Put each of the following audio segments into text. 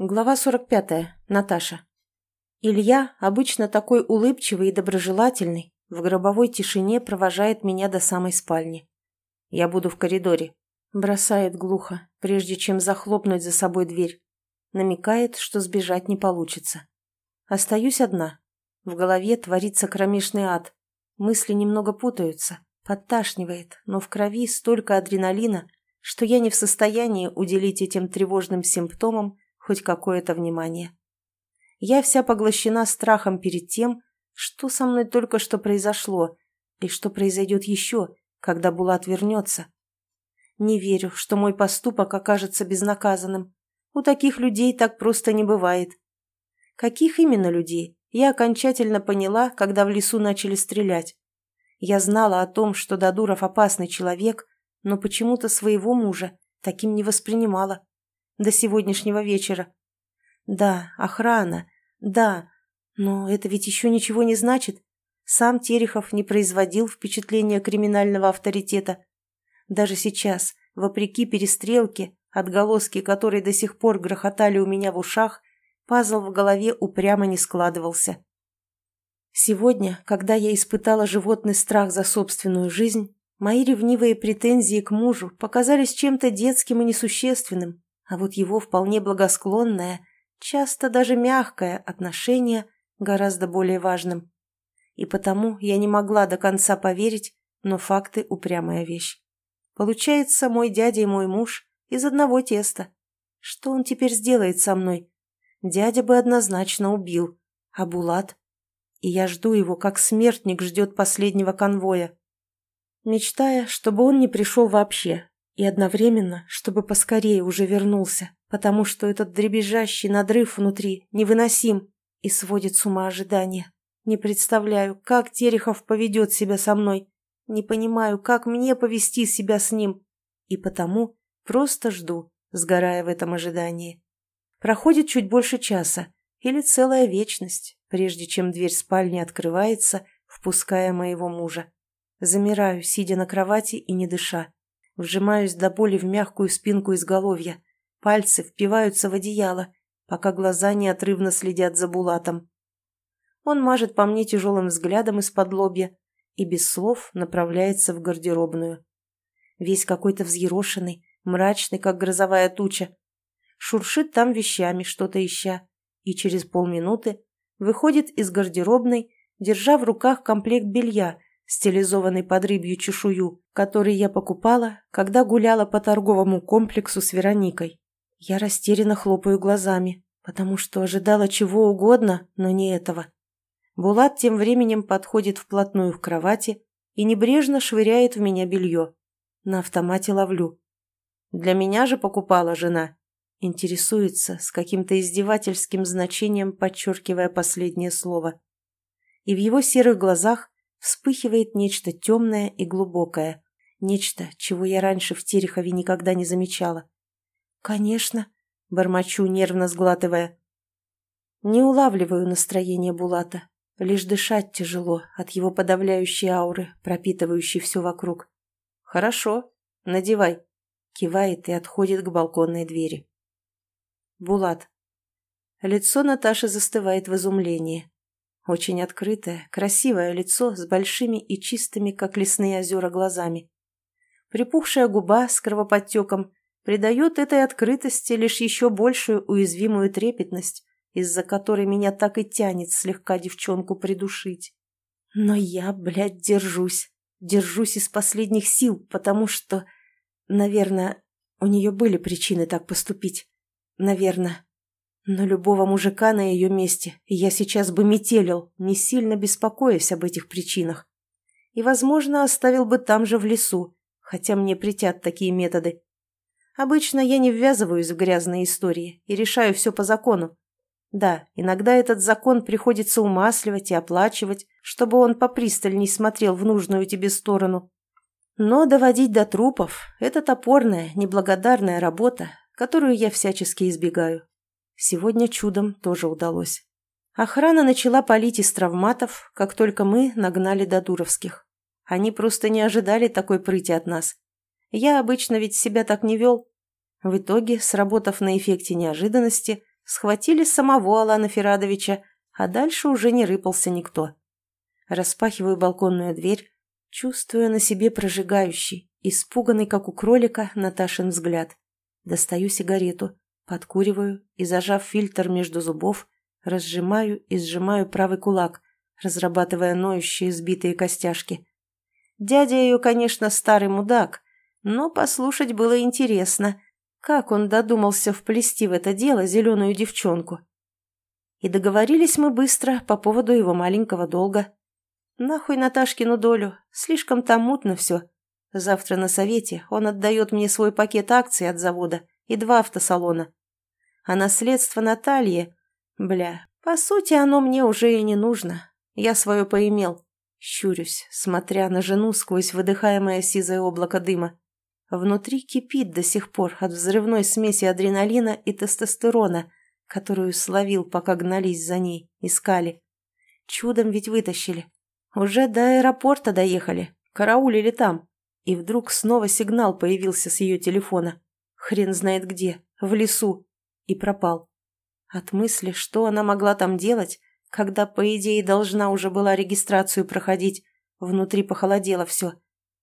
Глава 45. Наташа. Илья, обычно такой улыбчивый и доброжелательный, в гробовой тишине провожает меня до самой спальни. Я буду в коридоре. Бросает глухо, прежде чем захлопнуть за собой дверь. Намекает, что сбежать не получится. Остаюсь одна. В голове творится кромешный ад. Мысли немного путаются, подташнивает, но в крови столько адреналина, что я не в состоянии уделить этим тревожным симптомам хоть какое-то внимание. Я вся поглощена страхом перед тем, что со мной только что произошло и что произойдет еще, когда Булат вернется. Не верю, что мой поступок окажется безнаказанным. У таких людей так просто не бывает. Каких именно людей, я окончательно поняла, когда в лесу начали стрелять. Я знала о том, что Дадуров опасный человек, но почему-то своего мужа таким не воспринимала до сегодняшнего вечера. Да, охрана, да, но это ведь еще ничего не значит. Сам Терехов не производил впечатления криминального авторитета. Даже сейчас, вопреки перестрелке, отголоски которой до сих пор грохотали у меня в ушах, пазл в голове упрямо не складывался. Сегодня, когда я испытала животный страх за собственную жизнь, мои ревнивые претензии к мужу показались чем-то детским и несущественным, а вот его вполне благосклонное, часто даже мягкое отношение гораздо более важным. И потому я не могла до конца поверить, но факты – упрямая вещь. Получается, мой дядя и мой муж из одного теста. Что он теперь сделает со мной? Дядя бы однозначно убил, а Булат? И я жду его, как смертник ждет последнего конвоя. Мечтая, чтобы он не пришел вообще, и одновременно, чтобы поскорее уже вернулся, потому что этот дребезжащий надрыв внутри невыносим и сводит с ума ожидания. Не представляю, как Терехов поведет себя со мной. Не понимаю, как мне повести себя с ним. И потому просто жду, сгорая в этом ожидании. Проходит чуть больше часа или целая вечность, прежде чем дверь спальни открывается, впуская моего мужа. Замираю, сидя на кровати и не дыша. Вжимаюсь до боли в мягкую спинку изголовья. Пальцы впиваются в одеяло, пока глаза неотрывно следят за Булатом. Он мажет по мне тяжелым взглядом из-под лобья и без слов направляется в гардеробную. Весь какой-то взъерошенный, мрачный, как грозовая туча. Шуршит там вещами, что-то ища, и через полминуты выходит из гардеробной, держа в руках комплект белья, стилизованный под рыбью чешую, который я покупала, когда гуляла по торговому комплексу с Вероникой. Я растерянно хлопаю глазами, потому что ожидала чего угодно, но не этого. Булат тем временем подходит вплотную к кровати и небрежно швыряет в меня белье. На автомате ловлю. «Для меня же покупала жена», интересуется с каким-то издевательским значением, подчеркивая последнее слово. И в его серых глазах вспыхивает нечто темное и глубокое, нечто, чего я раньше в Терехове никогда не замечала. «Конечно», — бормочу, нервно сглатывая. Не улавливаю настроение Булата, лишь дышать тяжело от его подавляющей ауры, пропитывающей все вокруг. «Хорошо, надевай», — кивает и отходит к балконной двери. Булат. Лицо Наташи застывает в изумлении. Очень открытое, красивое лицо с большими и чистыми, как лесные озера, глазами. Припухшая губа с кровоподтеком придает этой открытости лишь еще большую уязвимую трепетность, из-за которой меня так и тянет слегка девчонку придушить. Но я, блядь, держусь. Держусь из последних сил, потому что, наверное, у нее были причины так поступить. Наверное. Но любого мужика на ее месте я сейчас бы метелил, не сильно беспокоясь об этих причинах. И, возможно, оставил бы там же в лесу, хотя мне притят такие методы. Обычно я не ввязываюсь в грязные истории и решаю все по закону. Да, иногда этот закон приходится умасливать и оплачивать, чтобы он попристальней смотрел в нужную тебе сторону. Но доводить до трупов – это топорная, неблагодарная работа, которую я всячески избегаю. Сегодня чудом тоже удалось. Охрана начала палить из травматов, как только мы нагнали до Дуровских. Они просто не ожидали такой прыти от нас. Я обычно ведь себя так не вел. В итоге, сработав на эффекте неожиданности, Схватили самого Алана Ферадовича, а дальше уже не рыпался никто. Распахиваю балконную дверь, чувствуя на себе прожигающий, испуганный, как у кролика, Наташин взгляд. Достаю сигарету, подкуриваю и, зажав фильтр между зубов, разжимаю и сжимаю правый кулак, разрабатывая ноющие сбитые костяшки. Дядя ее, конечно, старый мудак, но послушать было интересно, как он додумался вплести в это дело зеленую девчонку. И договорились мы быстро по поводу его маленького долга. Нахуй Наташкину долю, слишком там мутно все. Завтра на совете он отдает мне свой пакет акций от завода и два автосалона. А наследство Натальи... Бля, по сути, оно мне уже и не нужно. Я свое поимел. Щурюсь, смотря на жену сквозь выдыхаемое сизое облако дыма. Внутри кипит до сих пор от взрывной смеси адреналина и тестостерона, которую словил, пока гнались за ней, искали. Чудом ведь вытащили. Уже до аэропорта доехали, караулили там. И вдруг снова сигнал появился с ее телефона. Хрен знает где, в лесу. И пропал. От мысли, что она могла там делать, когда, по идее, должна уже была регистрацию проходить, внутри похолодело все.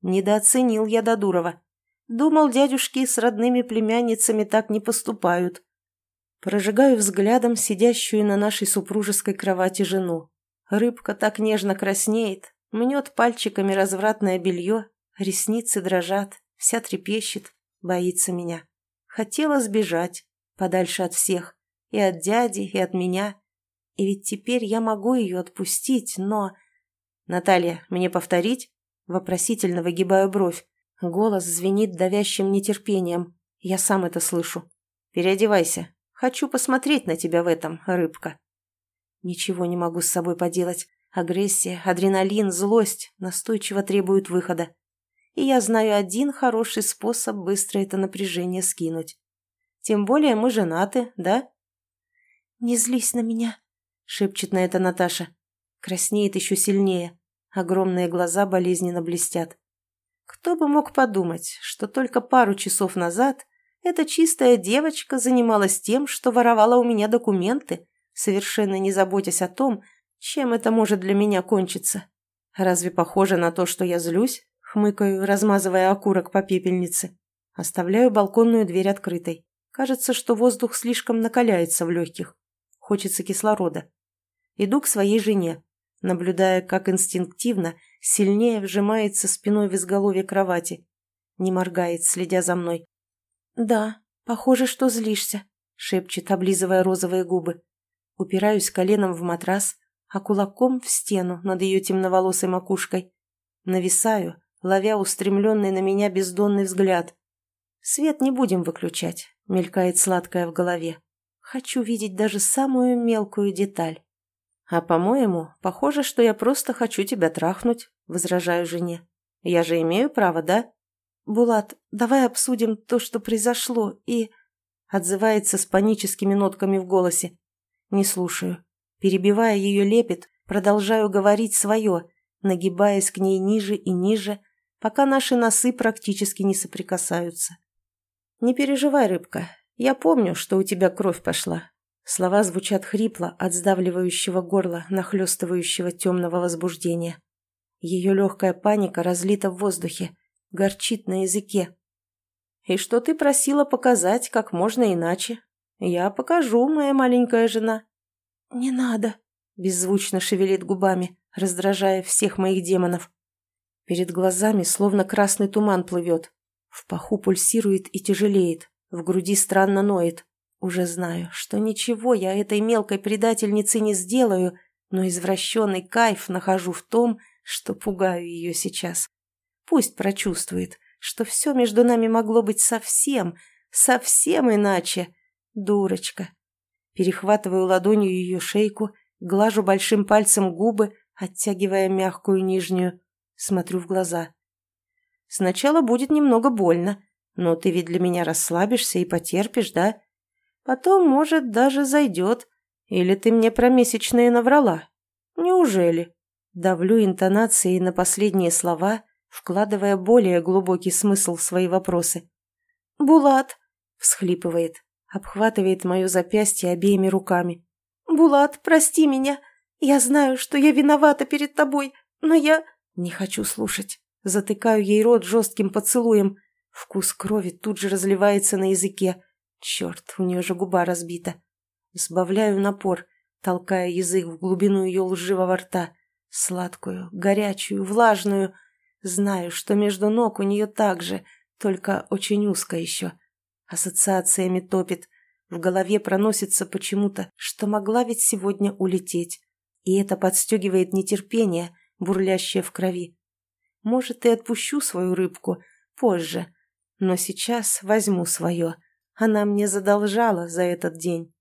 Недооценил я Додурова. Думал, дядюшки с родными племянницами так не поступают. Прожигаю взглядом сидящую на нашей супружеской кровати жену. Рыбка так нежно краснеет, мнет пальчиками развратное белье, ресницы дрожат, вся трепещет, боится меня. Хотела сбежать, подальше от всех, и от дяди, и от меня. И ведь теперь я могу ее отпустить, но... «Наталья, мне повторить?» Вопросительно выгибаю бровь. Голос звенит давящим нетерпением. Я сам это слышу. «Переодевайся, Хочу посмотреть на тебя в этом, рыбка. Ничего не могу с собой поделать. Агрессия, адреналин, злость настойчиво требуют выхода. И я знаю один хороший способ быстро это напряжение скинуть. Тем более мы женаты, да? «Не злись на меня», — шепчет на это Наташа. Краснеет еще сильнее. Огромные глаза болезненно блестят. Кто бы мог подумать, что только пару часов назад эта чистая девочка занималась тем, что воровала у меня документы, совершенно не заботясь о том, чем это может для меня кончиться. Разве похоже на то, что я злюсь? Хмыкаю, размазывая окурок по пепельнице. Оставляю балконную дверь открытой. Кажется, что воздух слишком накаляется в легких. Хочется кислорода. Иду к своей жене, наблюдая, как инстинктивно сильнее вжимается спиной в изголовье кровати. Не моргает, следя за мной. «Да, похоже, что злишься», — шепчет, облизывая розовые губы. Упираюсь коленом в матрас, а кулаком в стену над ее темноволосой макушкой. Нависаю, ловя устремленный на меня бездонный взгляд. «Свет не будем выключать», — мелькает сладкое в голове. «Хочу видеть даже самую мелкую деталь». «А, по-моему, похоже, что я просто хочу тебя трахнуть», — возражаю жене. «Я же имею право, да?» «Булат, давай обсудим то, что произошло, и...» Отзывается с паническими нотками в голосе. Не слушаю. Перебивая ее лепет, продолжаю говорить свое, нагибаясь к ней ниже и ниже, пока наши носы практически не соприкасаются. «Не переживай, рыбка, я помню, что у тебя кровь пошла». Слова звучат хрипло от сдавливающего горла, нахлестывающего темного возбуждения. Ее легкая паника разлита в воздухе, горчит на языке. И что ты просила показать как можно иначе? Я покажу, моя маленькая жена. Не надо, беззвучно шевелит губами, раздражая всех моих демонов. Перед глазами словно красный туман плывет. В паху пульсирует и тяжелеет, в груди странно ноет. Уже знаю, что ничего я этой мелкой предательнице не сделаю, но извращенный кайф нахожу в том, что пугаю ее сейчас. Пусть прочувствует, что все между нами могло быть совсем, совсем иначе. Дурочка. Перехватываю ладонью ее шейку, глажу большим пальцем губы, оттягивая мягкую нижнюю. Смотрю в глаза. Сначала будет немного больно, но ты ведь для меня расслабишься и потерпишь, да? Потом, может, даже зайдет. Или ты мне про месячные наврала? Неужели? Давлю интонацией на последние слова, вкладывая более глубокий смысл в свои вопросы. «Булат!» – всхлипывает, Обхватывает мое запястье обеими руками. «Булат, прости меня. Я знаю, что я виновата перед тобой, но я...» Не хочу слушать. Затыкаю ей рот жестким поцелуем. Вкус крови тут же разливается на языке. Черт, у нее же губа разбита. Сбавляю напор, толкая язык в глубину ее лживого рта. Сладкую, горячую, влажную. Знаю, что между ног у нее так же, только очень узко еще. Ассоциациями топит. В голове проносится почему-то, что могла ведь сегодня улететь. И это подстегивает нетерпение, бурлящее в крови. Может, и отпущу свою рыбку позже, но сейчас возьму свое. Она мне задолжала за этот день.